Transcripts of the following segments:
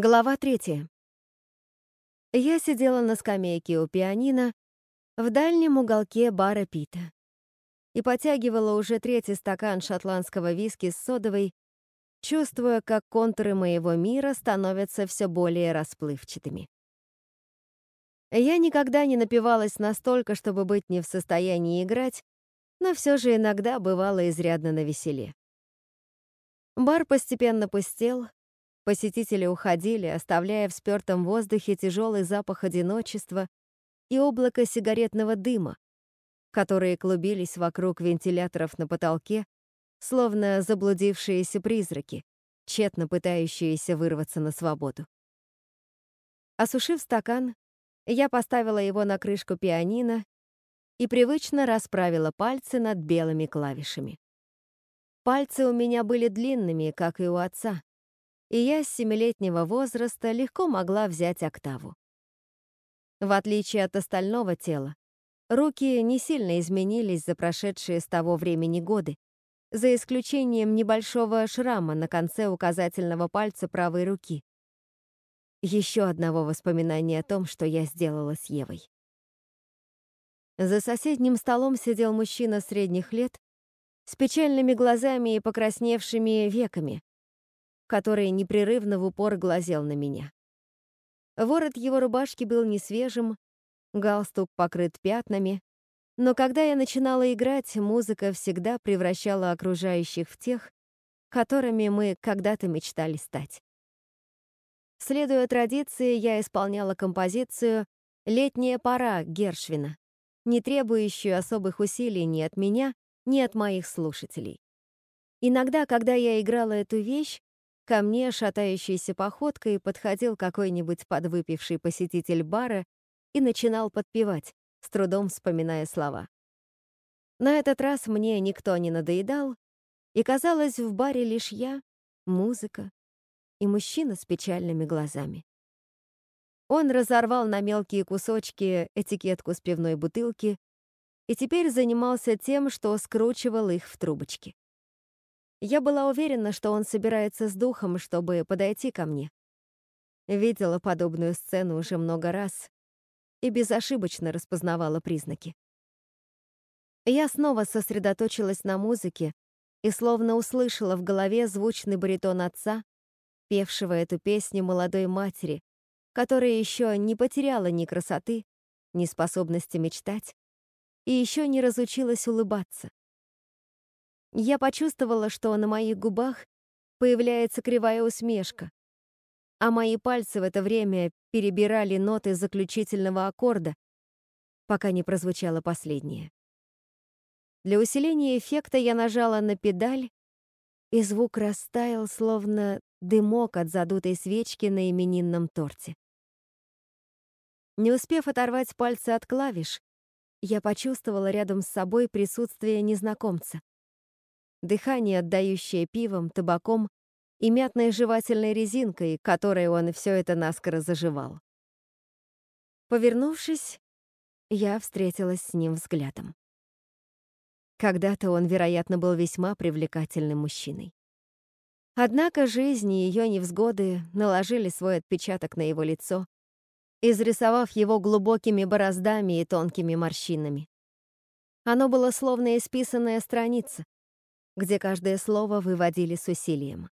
Глава третья. Я сидела на скамейке у пианино в дальнем уголке бара Пита и потягивала уже третий стакан шотландского виски с содовой, чувствуя, как контуры моего мира становятся все более расплывчатыми. Я никогда не напивалась настолько, чтобы быть не в состоянии играть, но все же иногда бывало изрядно навеселе. Бар постепенно пустел, Посетители уходили, оставляя в спёртом воздухе тяжелый запах одиночества и облако сигаретного дыма, которые клубились вокруг вентиляторов на потолке, словно заблудившиеся призраки, тщетно пытающиеся вырваться на свободу. Осушив стакан, я поставила его на крышку пианино и привычно расправила пальцы над белыми клавишами. Пальцы у меня были длинными, как и у отца, и я с семилетнего возраста легко могла взять октаву. В отличие от остального тела, руки не сильно изменились за прошедшие с того времени годы, за исключением небольшого шрама на конце указательного пальца правой руки. Еще одного воспоминания о том, что я сделала с Евой. За соседним столом сидел мужчина средних лет с печальными глазами и покрасневшими веками, который непрерывно в упор глазел на меня. Ворот его рубашки был не свежим, галстук покрыт пятнами, но когда я начинала играть, музыка всегда превращала окружающих в тех, которыми мы когда-то мечтали стать. Следуя традиции, я исполняла композицию «Летняя пора» Гершвина, не требующую особых усилий ни от меня, ни от моих слушателей. Иногда, когда я играла эту вещь, Ко мне, шатающейся походкой, подходил какой-нибудь подвыпивший посетитель бара и начинал подпевать, с трудом вспоминая слова. На этот раз мне никто не надоедал, и казалось, в баре лишь я, музыка и мужчина с печальными глазами. Он разорвал на мелкие кусочки этикетку с пивной бутылки и теперь занимался тем, что скручивал их в трубочки. Я была уверена, что он собирается с духом, чтобы подойти ко мне. Видела подобную сцену уже много раз и безошибочно распознавала признаки. Я снова сосредоточилась на музыке и словно услышала в голове звучный баритон отца, певшего эту песню молодой матери, которая еще не потеряла ни красоты, ни способности мечтать и еще не разучилась улыбаться. Я почувствовала, что на моих губах появляется кривая усмешка, а мои пальцы в это время перебирали ноты заключительного аккорда, пока не прозвучало последнее. Для усиления эффекта я нажала на педаль, и звук растаял, словно дымок от задутой свечки на именинном торте. Не успев оторвать пальцы от клавиш, я почувствовала рядом с собой присутствие незнакомца дыхание, отдающее пивом, табаком и мятной жевательной резинкой, которой он все это наскоро заживал. Повернувшись, я встретилась с ним взглядом. Когда-то он, вероятно, был весьма привлекательным мужчиной. Однако жизнь и ее невзгоды наложили свой отпечаток на его лицо, изрисовав его глубокими бороздами и тонкими морщинами. Оно было словно исписанная страница, где каждое слово выводили с усилием.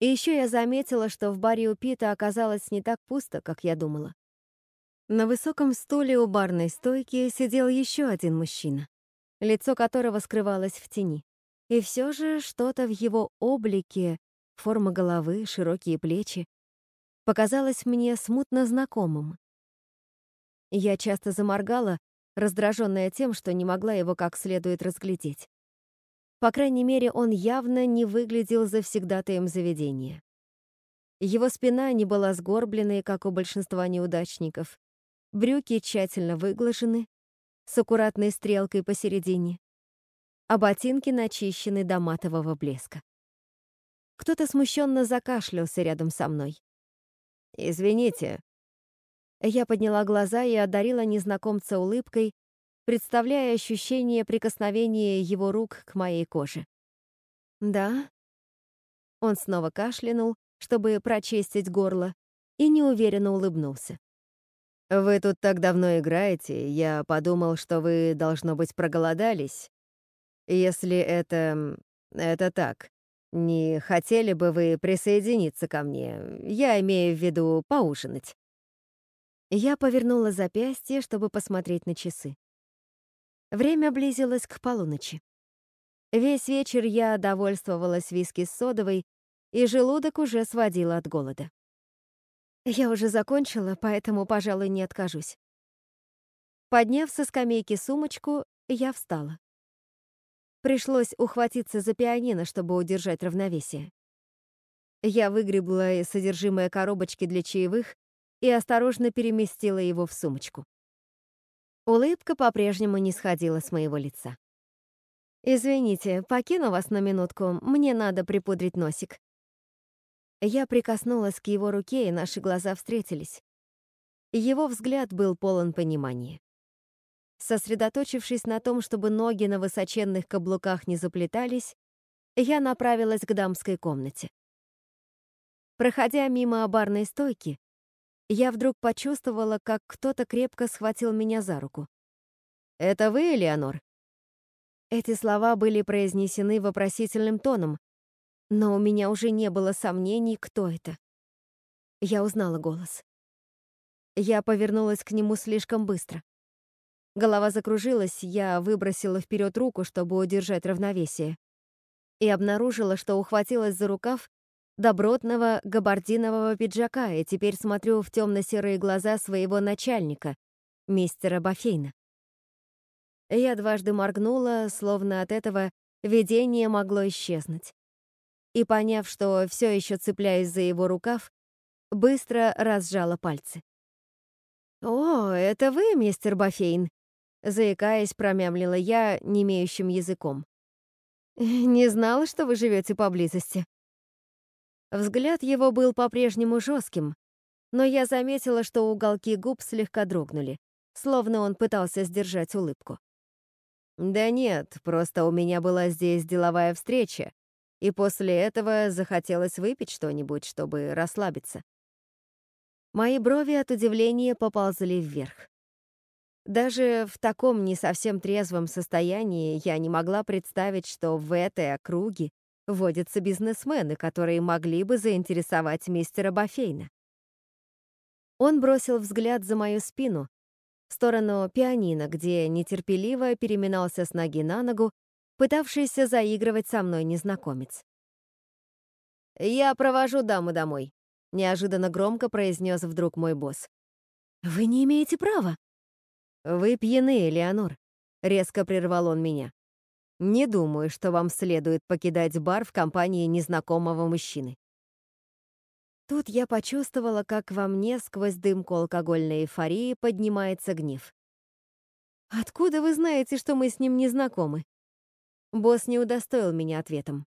И еще я заметила, что в баре у Пита оказалось не так пусто, как я думала. На высоком стуле у барной стойки сидел еще один мужчина, лицо которого скрывалось в тени. И все же что-то в его облике, форма головы, широкие плечи, показалось мне смутно знакомым. Я часто заморгала, раздраженная тем, что не могла его как следует разглядеть. По крайней мере, он явно не выглядел завсегдатаем заведения. Его спина не была сгорбленной, как у большинства неудачников. Брюки тщательно выглажены, с аккуратной стрелкой посередине, а ботинки начищены до матового блеска. Кто-то смущенно закашлялся рядом со мной. «Извините». Я подняла глаза и одарила незнакомца улыбкой, представляя ощущение прикосновения его рук к моей коже. «Да?» Он снова кашлянул чтобы прочистить горло, и неуверенно улыбнулся. «Вы тут так давно играете, я подумал, что вы, должно быть, проголодались. Если это... это так, не хотели бы вы присоединиться ко мне? Я имею в виду поужинать». Я повернула запястье, чтобы посмотреть на часы. Время близилось к полуночи. Весь вечер я довольствовалась виски с содовой, и желудок уже сводил от голода. Я уже закончила, поэтому, пожалуй, не откажусь. Подняв со скамейки сумочку, я встала. Пришлось ухватиться за пианино, чтобы удержать равновесие. Я выгребла содержимое коробочки для чаевых и осторожно переместила его в сумочку. Улыбка по-прежнему не сходила с моего лица. «Извините, покину вас на минутку, мне надо припудрить носик». Я прикоснулась к его руке, и наши глаза встретились. Его взгляд был полон понимания. Сосредоточившись на том, чтобы ноги на высоченных каблуках не заплетались, я направилась к дамской комнате. Проходя мимо барной стойки, я вдруг почувствовала, как кто-то крепко схватил меня за руку. «Это вы, Элеонор?» Эти слова были произнесены вопросительным тоном, но у меня уже не было сомнений, кто это. Я узнала голос. Я повернулась к нему слишком быстро. Голова закружилась, я выбросила вперед руку, чтобы удержать равновесие, и обнаружила, что ухватилась за рукав добротного габардинового пиджака и теперь смотрю в темно-серые глаза своего начальника, мистера Бафейна. Я дважды моргнула, словно от этого видение могло исчезнуть и, поняв, что все еще цепляюсь за его рукав, быстро разжала пальцы. «О, это вы, мистер Бафейн?» Заикаясь, промямлила я немеющим языком. «Не знала, что вы живете поблизости». Взгляд его был по-прежнему жестким, но я заметила, что уголки губ слегка дрогнули, словно он пытался сдержать улыбку. «Да нет, просто у меня была здесь деловая встреча, и после этого захотелось выпить что-нибудь, чтобы расслабиться. Мои брови от удивления поползли вверх. Даже в таком не совсем трезвом состоянии я не могла представить, что в этой округе водятся бизнесмены, которые могли бы заинтересовать мистера Бафейна. Он бросил взгляд за мою спину, в сторону пианино, где нетерпеливо переминался с ноги на ногу пытавшийся заигрывать со мной незнакомец. «Я провожу даму домой», — неожиданно громко произнес вдруг мой босс. «Вы не имеете права». «Вы пьяны, Элеонор», — резко прервал он меня. «Не думаю, что вам следует покидать бар в компании незнакомого мужчины». Тут я почувствовала, как во мне сквозь дымку алкогольной эйфории поднимается гнев. «Откуда вы знаете, что мы с ним не знакомы?» Босс не удостоил меня ответом.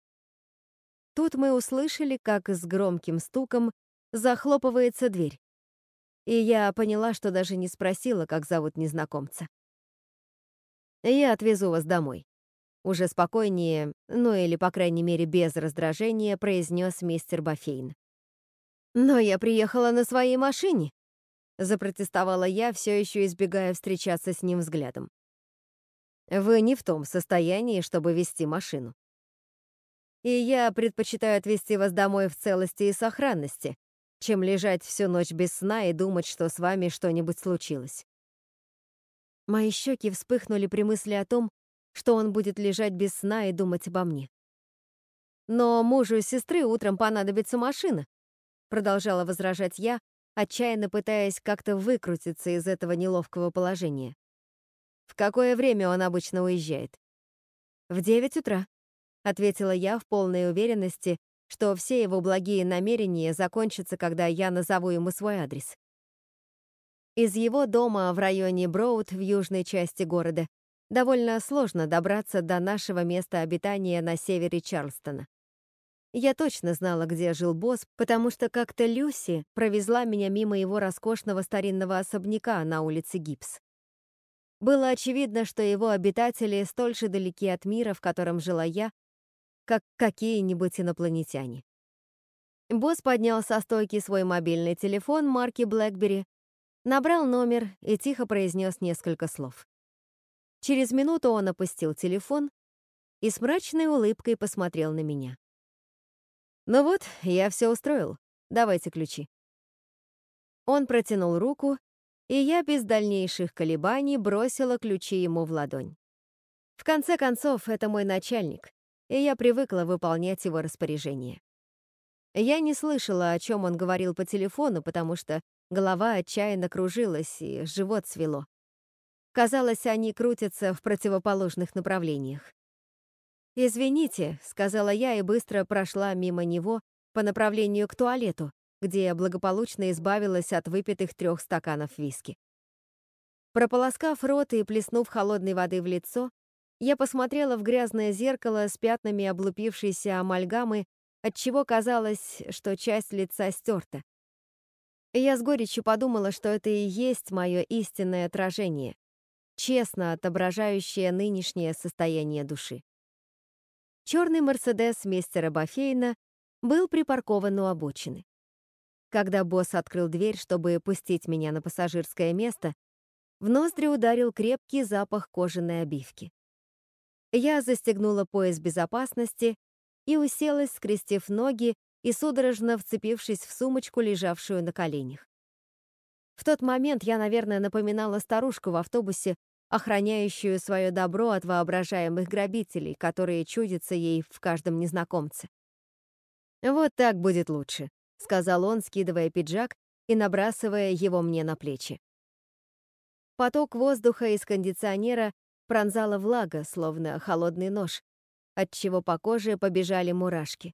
Тут мы услышали, как с громким стуком захлопывается дверь. И я поняла, что даже не спросила, как зовут незнакомца. «Я отвезу вас домой», — уже спокойнее, ну или, по крайней мере, без раздражения, произнес мистер Бафейн. «Но я приехала на своей машине», — запротестовала я, все еще избегая встречаться с ним взглядом. Вы не в том состоянии, чтобы вести машину. И я предпочитаю отвезти вас домой в целости и сохранности, чем лежать всю ночь без сна и думать, что с вами что-нибудь случилось. Мои щеки вспыхнули при мысли о том, что он будет лежать без сна и думать обо мне. «Но мужу сестры утром понадобится машина», продолжала возражать я, отчаянно пытаясь как-то выкрутиться из этого неловкого положения. В какое время он обычно уезжает? В девять утра, ответила я в полной уверенности, что все его благие намерения закончатся, когда я назову ему свой адрес. Из его дома в районе Броуд в южной части города довольно сложно добраться до нашего места обитания на севере Чарльстона. Я точно знала, где жил босс, потому что как-то Люси провезла меня мимо его роскошного старинного особняка на улице Гипс. Было очевидно, что его обитатели столь же далеки от мира, в котором жила я, как какие-нибудь инопланетяне. Босс поднял со стойки свой мобильный телефон марки BlackBerry, набрал номер и тихо произнес несколько слов. Через минуту он опустил телефон и с мрачной улыбкой посмотрел на меня. «Ну вот, я все устроил. Давайте ключи». Он протянул руку, и я без дальнейших колебаний бросила ключи ему в ладонь. В конце концов, это мой начальник, и я привыкла выполнять его распоряжения. Я не слышала, о чем он говорил по телефону, потому что голова отчаянно кружилась и живот свело. Казалось, они крутятся в противоположных направлениях. «Извините», — сказала я и быстро прошла мимо него по направлению к туалету, где я благополучно избавилась от выпитых трех стаканов виски. Прополоскав рот и плеснув холодной воды в лицо, я посмотрела в грязное зеркало с пятнами облупившейся амальгамы отчего казалось, что часть лица стерта. Я с горечью подумала, что это и есть мое истинное отражение, честно отображающее нынешнее состояние души. Черный Мерседес мистера Бафейна был припаркован у обочины. Когда босс открыл дверь, чтобы пустить меня на пассажирское место, в ноздри ударил крепкий запах кожаной обивки. Я застегнула пояс безопасности и уселась, скрестив ноги и судорожно вцепившись в сумочку, лежавшую на коленях. В тот момент я, наверное, напоминала старушку в автобусе, охраняющую свое добро от воображаемых грабителей, которые чудятся ей в каждом незнакомце. «Вот так будет лучше», — сказал он, скидывая пиджак и набрасывая его мне на плечи. Поток воздуха из кондиционера пронзала влага, словно холодный нож, отчего по коже побежали мурашки.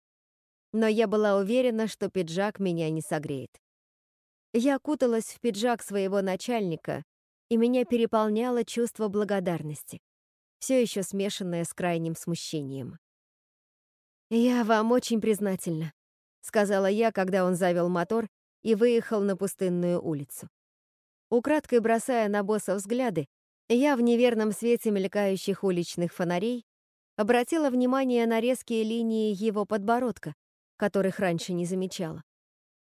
Но я была уверена, что пиджак меня не согреет. Я окуталась в пиджак своего начальника, и меня переполняло чувство благодарности, все еще смешанное с крайним смущением. «Я вам очень признательна», — сказала я, когда он завел мотор и выехал на пустынную улицу. Украдкой бросая на босса взгляды, я в неверном свете мелькающих уличных фонарей обратила внимание на резкие линии его подбородка, которых раньше не замечала.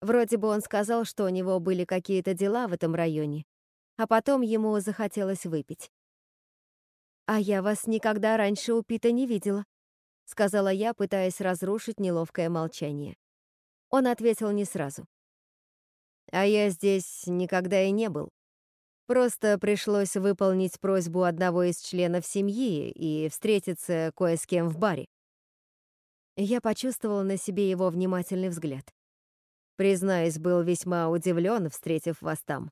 Вроде бы он сказал, что у него были какие-то дела в этом районе, а потом ему захотелось выпить. «А я вас никогда раньше у Пита не видела», — сказала я, пытаясь разрушить неловкое молчание. Он ответил не сразу. «А я здесь никогда и не был. Просто пришлось выполнить просьбу одного из членов семьи и встретиться кое с кем в баре. Я почувствовала на себе его внимательный взгляд. Признаюсь, был весьма удивлен, встретив вас там.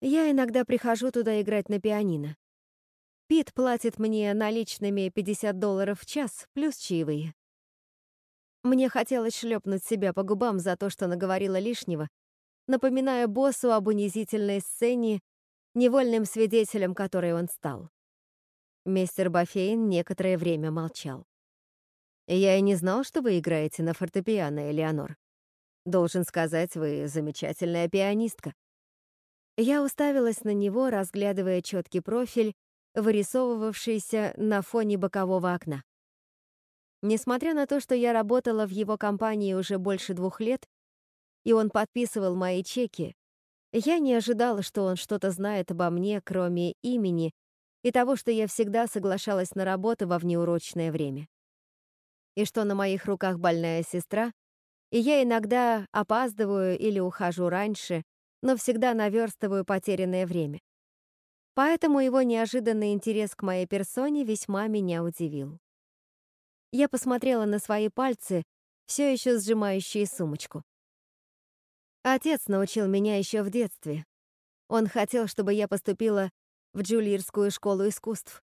Я иногда прихожу туда играть на пианино. Пит платит мне наличными 50 долларов в час, плюс чаевые. Мне хотелось шлепнуть себя по губам за то, что наговорила лишнего, напоминая боссу об унизительной сцене, невольным свидетелем которой он стал. Мистер Бафейн некоторое время молчал. «Я и не знал, что вы играете на фортепиано, Элеонор. Должен сказать, вы замечательная пианистка». Я уставилась на него, разглядывая четкий профиль, вырисовывавшийся на фоне бокового окна. Несмотря на то, что я работала в его компании уже больше двух лет, и он подписывал мои чеки, я не ожидала, что он что-то знает обо мне, кроме имени и того, что я всегда соглашалась на работу во внеурочное время. И что на моих руках больная сестра, и я иногда опаздываю или ухожу раньше, но всегда наверстываю потерянное время. Поэтому его неожиданный интерес к моей персоне весьма меня удивил. Я посмотрела на свои пальцы, все еще сжимающие сумочку. Отец научил меня еще в детстве. Он хотел, чтобы я поступила в Джулиерскую школу искусств.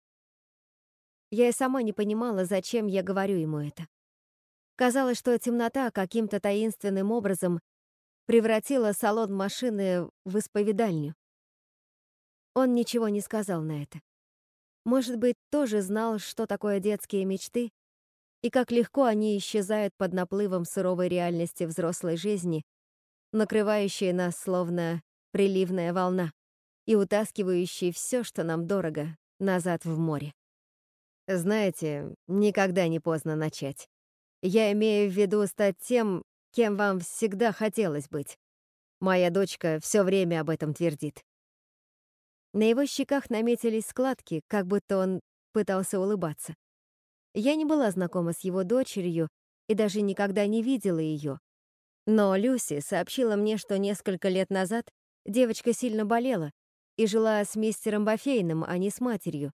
Я и сама не понимала, зачем я говорю ему это. Казалось, что темнота каким-то таинственным образом превратила салон машины в исповедальню. Он ничего не сказал на это. Может быть, тоже знал, что такое детские мечты и как легко они исчезают под наплывом суровой реальности взрослой жизни, накрывающие нас словно приливная волна и утаскивающие все, что нам дорого, назад в море. Знаете, никогда не поздно начать. Я имею в виду стать тем, кем вам всегда хотелось быть. Моя дочка все время об этом твердит. На его щеках наметились складки, как будто он пытался улыбаться. Я не была знакома с его дочерью и даже никогда не видела ее. Но Люси сообщила мне, что несколько лет назад девочка сильно болела и жила с мистером Бафейном, а не с матерью.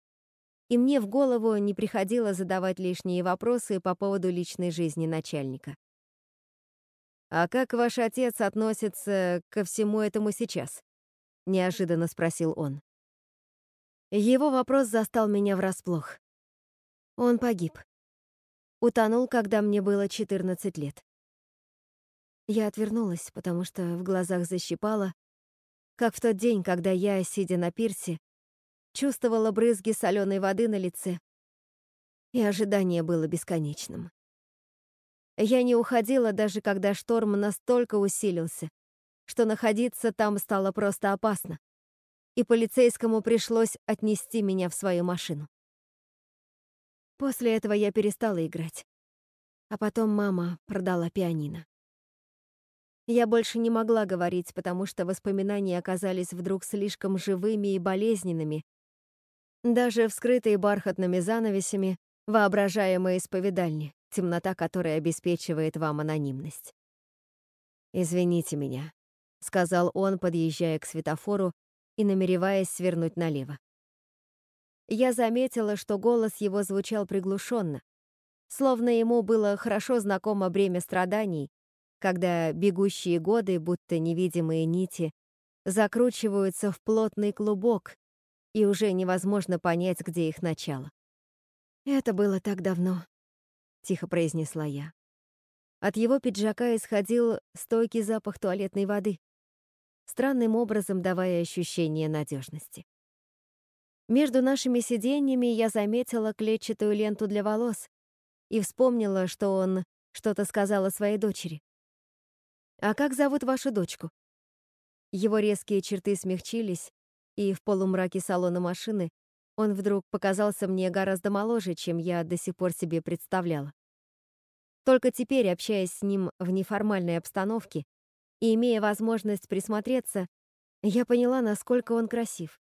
И мне в голову не приходило задавать лишние вопросы по поводу личной жизни начальника. «А как ваш отец относится ко всему этому сейчас?» — неожиданно спросил он. Его вопрос застал меня врасплох. Он погиб. Утонул, когда мне было 14 лет. Я отвернулась, потому что в глазах защипало, как в тот день, когда я, сидя на пирсе, чувствовала брызги соленой воды на лице, и ожидание было бесконечным. Я не уходила, даже когда шторм настолько усилился, что находиться там стало просто опасно, и полицейскому пришлось отнести меня в свою машину. После этого я перестала играть, а потом мама продала пианино. Я больше не могла говорить, потому что воспоминания оказались вдруг слишком живыми и болезненными. Даже вскрытые бархатными занавесями, воображаемые исповедальни, темнота которой обеспечивает вам анонимность. «Извините меня», — сказал он, подъезжая к светофору и намереваясь свернуть налево. Я заметила, что голос его звучал приглушенно, словно ему было хорошо знакомо бремя страданий, когда бегущие годы, будто невидимые нити, закручиваются в плотный клубок, и уже невозможно понять, где их начало. «Это было так давно», — тихо произнесла я. От его пиджака исходил стойкий запах туалетной воды, странным образом давая ощущение надежности. Между нашими сиденьями я заметила клетчатую ленту для волос и вспомнила, что он что-то сказал о своей дочери. «А как зовут вашу дочку?» Его резкие черты смягчились, и в полумраке салона машины он вдруг показался мне гораздо моложе, чем я до сих пор себе представляла. Только теперь, общаясь с ним в неформальной обстановке и имея возможность присмотреться, я поняла, насколько он красив.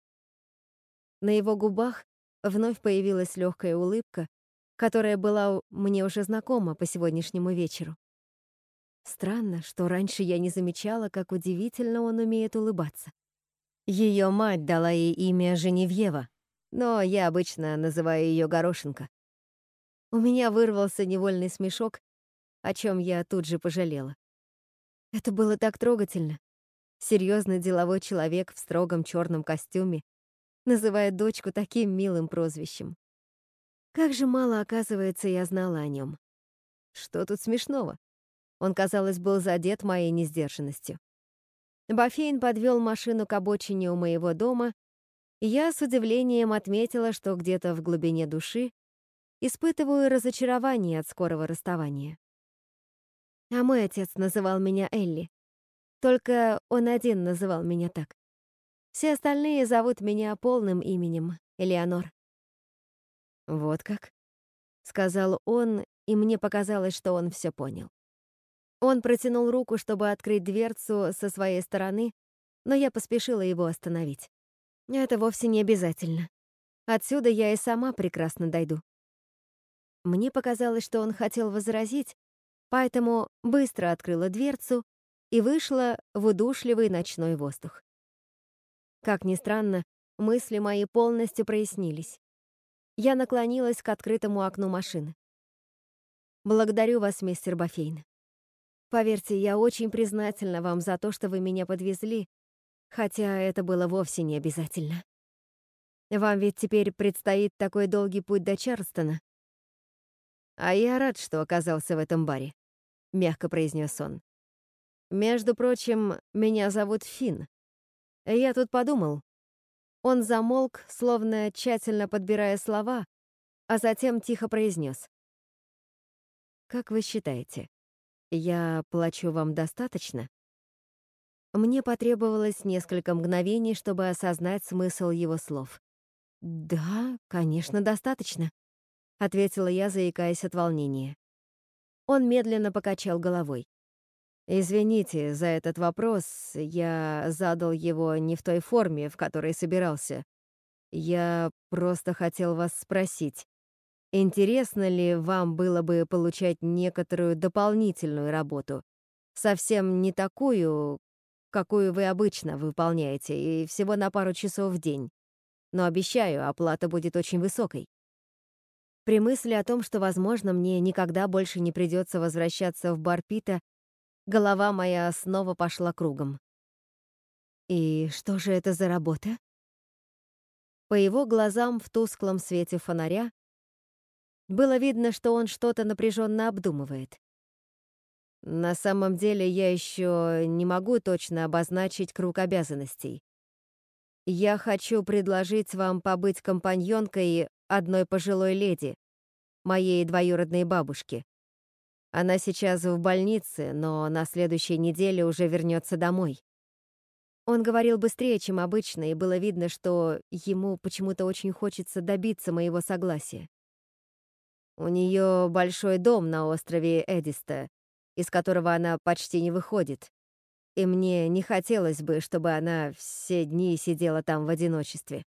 На его губах вновь появилась легкая улыбка, которая была мне уже знакома по сегодняшнему вечеру. Странно, что раньше я не замечала, как удивительно он умеет улыбаться. Ее мать дала ей имя Женевьева, но я обычно называю ее Горошенко. У меня вырвался невольный смешок, о чем я тут же пожалела. Это было так трогательно. Серьезный деловой человек в строгом черном костюме называет дочку таким милым прозвищем. Как же мало, оказывается, я знала о нем. Что тут смешного? Он, казалось, был задет моей несдержанностью. Бафейн подвел машину к обочине у моего дома, и я с удивлением отметила, что где-то в глубине души испытываю разочарование от скорого расставания. А мой отец называл меня Элли. Только он один называл меня так. Все остальные зовут меня полным именем Элеонор. «Вот как?» — сказал он, и мне показалось, что он все понял. Он протянул руку, чтобы открыть дверцу со своей стороны, но я поспешила его остановить. Это вовсе не обязательно. Отсюда я и сама прекрасно дойду. Мне показалось, что он хотел возразить, поэтому быстро открыла дверцу и вышла в удушливый ночной воздух. Как ни странно, мысли мои полностью прояснились. Я наклонилась к открытому окну машины. «Благодарю вас, мистер Бафейн. Поверьте, я очень признательна вам за то, что вы меня подвезли, хотя это было вовсе не обязательно. Вам ведь теперь предстоит такой долгий путь до Чарльстона. А я рад, что оказался в этом баре, мягко произнес он. Между прочим, меня зовут Финн. Я тут подумал. Он замолк, словно тщательно подбирая слова, а затем тихо произнес: Как вы считаете, «Я плачу вам достаточно?» Мне потребовалось несколько мгновений, чтобы осознать смысл его слов. «Да, конечно, достаточно», — ответила я, заикаясь от волнения. Он медленно покачал головой. Извините за этот вопрос, я задал его не в той форме, в которой собирался. Я просто хотел вас спросить, интересно ли вам было бы получать некоторую дополнительную работу? Совсем не такую, какую вы обычно выполняете, и всего на пару часов в день. Но обещаю, оплата будет очень высокой. При мысли о том, что, возможно, мне никогда больше не придется возвращаться в бар Пита, голова моя снова пошла кругом. И что же это за работа? По его глазам в тусклом свете фонаря было видно, что он что-то напряженно обдумывает. На самом деле я еще не могу точно обозначить круг обязанностей. Я хочу предложить вам побыть компаньонкой одной пожилой леди, моей двоюродной бабушки. Она сейчас в больнице, но на следующей неделе уже вернется домой. Он говорил быстрее, чем обычно, и было видно, что ему почему-то очень хочется добиться моего согласия. У нее большой дом на острове Эдиста, из которого она почти не выходит, и мне не хотелось бы, чтобы она все дни сидела там в одиночестве.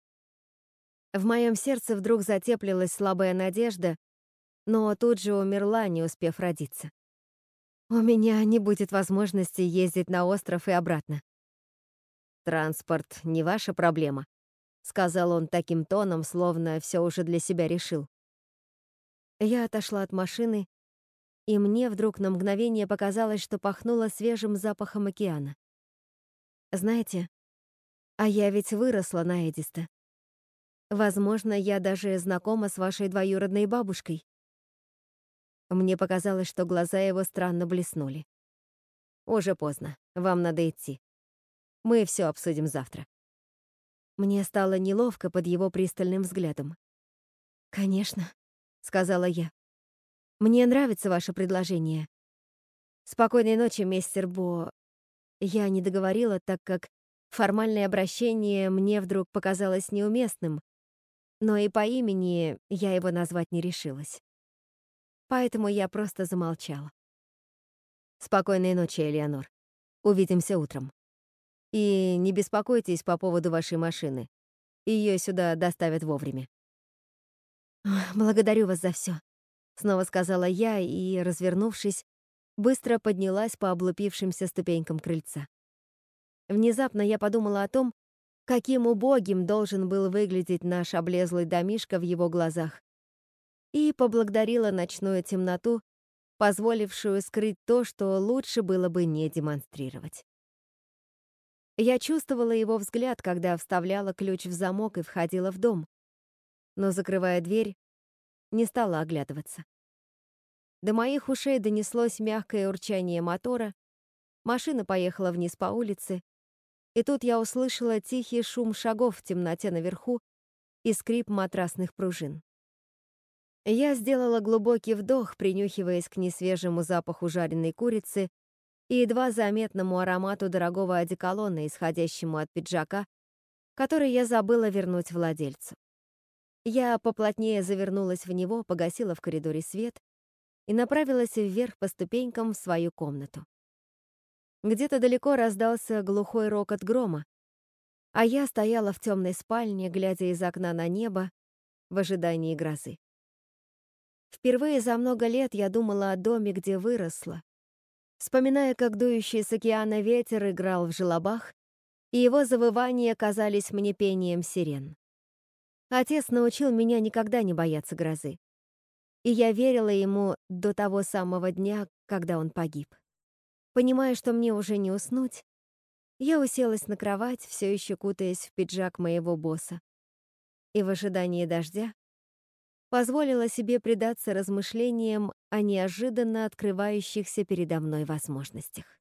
В моем сердце вдруг затеплилась слабая надежда, но тут же умерла, не успев родиться. У меня не будет возможности ездить на остров и обратно. «Транспорт не ваша проблема», — сказал он таким тоном, словно все уже для себя решил. Я отошла от машины, и мне вдруг на мгновение показалось, что пахнуло свежим запахом океана. Знаете, а я ведь выросла на Эдиста. Возможно, я даже знакома с вашей двоюродной бабушкой. Мне показалось, что глаза его странно блеснули. Уже поздно, вам надо идти. Мы все обсудим завтра. Мне стало неловко под его пристальным взглядом. «Конечно», — сказала я. «Мне нравится ваше предложение. Спокойной ночи, мистер Бо...» Я не договорила, так как формальное обращение мне вдруг показалось неуместным, но и по имени я его назвать не решилась. Поэтому я просто замолчала. Спокойной ночи, Элеонор. Увидимся утром. И не беспокойтесь по поводу вашей машины. Ее сюда доставят вовремя. «Благодарю вас за все, снова сказала я и, развернувшись, быстро поднялась по облупившимся ступенькам крыльца. Внезапно я подумала о том, каким убогим должен был выглядеть наш облезлый домишко в его глазах, и поблагодарила ночную темноту, позволившую скрыть то, что лучше было бы не демонстрировать. Я чувствовала его взгляд, когда вставляла ключ в замок и входила в дом, но, закрывая дверь, не стала оглядываться. До моих ушей донеслось мягкое урчание мотора, машина поехала вниз по улице, и тут я услышала тихий шум шагов в темноте наверху и скрип матрасных пружин. Я сделала глубокий вдох, принюхиваясь к несвежему запаху жареной курицы и едва заметному аромату дорогого одеколона, исходящему от пиджака, который я забыла вернуть владельцу. Я поплотнее завернулась в него, погасила в коридоре свет и направилась вверх по ступенькам в свою комнату. Где-то далеко раздался глухой рокот грома, а я стояла в темной спальне, глядя из окна на небо в ожидании грозы. Впервые за много лет я думала о доме, где выросла, вспоминая, как дующий с океана ветер играл в желобах, и его завывания казались мне пением сирен. Отец научил меня никогда не бояться грозы, и я верила ему до того самого дня, когда он погиб. Понимая, что мне уже не уснуть, я уселась на кровать, все еще кутаясь в пиджак моего босса. И в ожидании дождя позволила себе предаться размышлениям о неожиданно открывающихся передо мной возможностях.